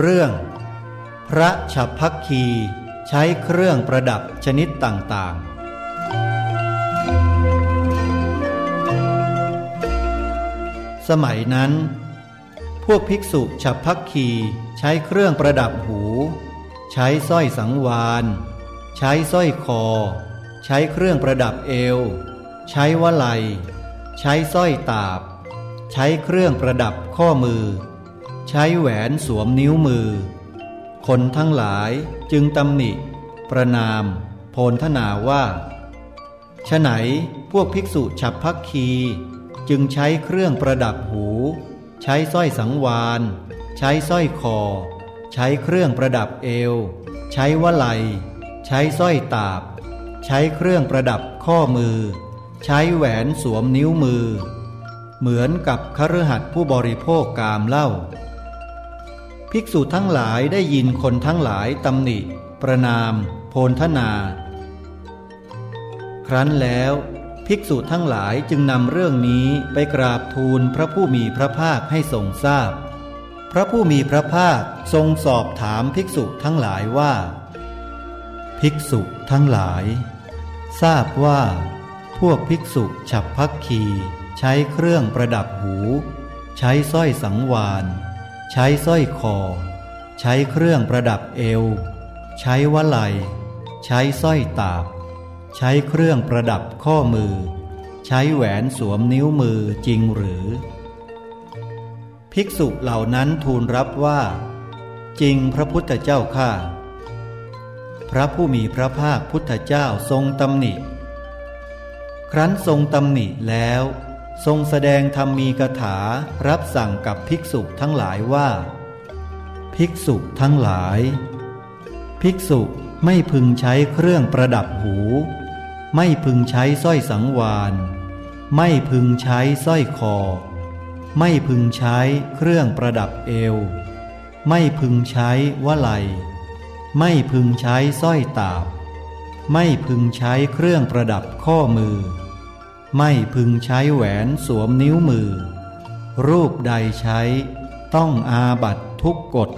เรื่อง พระฉับพักคีใช้เครื่องประดับชนิดต่างๆ สมัยนั้น พวกภิกษุฉับพักคีใช้เครื่องประดับหู ใช้สร้อยสังวาน ใช้สร้อยคอ ใช้เครื่องประดับเอว ใช้วลัย ใช้สร้อยตาบ ใช้เครื่องประดับข้อมือ ใช้แหวนสวมนิ้วมือ คนทั้งหลายจึงตำหนิ ประนาม โพลทนาว่าฉไหนพวกภิกษุฉับพักคี จึงใช้เครื่องประดับหู ใช้สร้อยสังวาน ใช้สร้อยคอ ใช้เครื่องประดับเอว ใช้วลัย ใช้สร้อยตาบ ใช้เครื่องประดับข้อมือ ใช้แหวนสวมนิ้วมือ เหมือนกับคฤหัสถ์ผู้บริโภคกามเล่า ภิกษุทั้งหลายได้ยินคนทั้งหลายตำหนิ ประนาม โพลทนา ครั้นแล้ว ภิกษุทั้งหลายจึงนำเรื่องนี้ไปกราบทูลพระผู้มีพระภาคให้ทรงทราบพพระผู้มีพระภาคทรงสอบถามภิกษุทั้งหลายว่า ภิกษุทั้งหลาย ทราบว่า พวกภิกษุฉับพักคี ใช้เครื่องประดับหู ใช้สร้อยสังวาน ใช้สร้อยคอ ใช้เครื่องประดับเอว ใช้วลัยใช้สร้อยตาบ ใช้เครื่องประดับข้อมือ ใช้แหวนสวมนิ้วมือจริงหรือ ภิกษุเหล่านั้นทูลรับว่า จริงพระพุทธเจ้าข้าพระผู้มีพระภาคพุทธเจ้าทรงตำหนิ ครั้นทรงตำหนิแล้ว ทรงแสดงธรรมมีกถารับสั่งกับภิกษุทั้งหลายว่า ภิกษุทั้งหลาย ภิกษุไม่พึงใช้เครื่องประดับหู ไม่พึงใช้สร้อยสังวาน ไม่พึงใช้สร้อยคอ ไม่พึงใช้เครื่องประดับเอว ไม่พึงใช้วลัย ไม่พึงใช้สร้อยตาบ ไม่พึงใช้เครื่องประดับข้อมือ ไม่พึงใช้แหวนสวมนิ้วมือ รูปใดใช้ต้องอาบัตทุกกฎ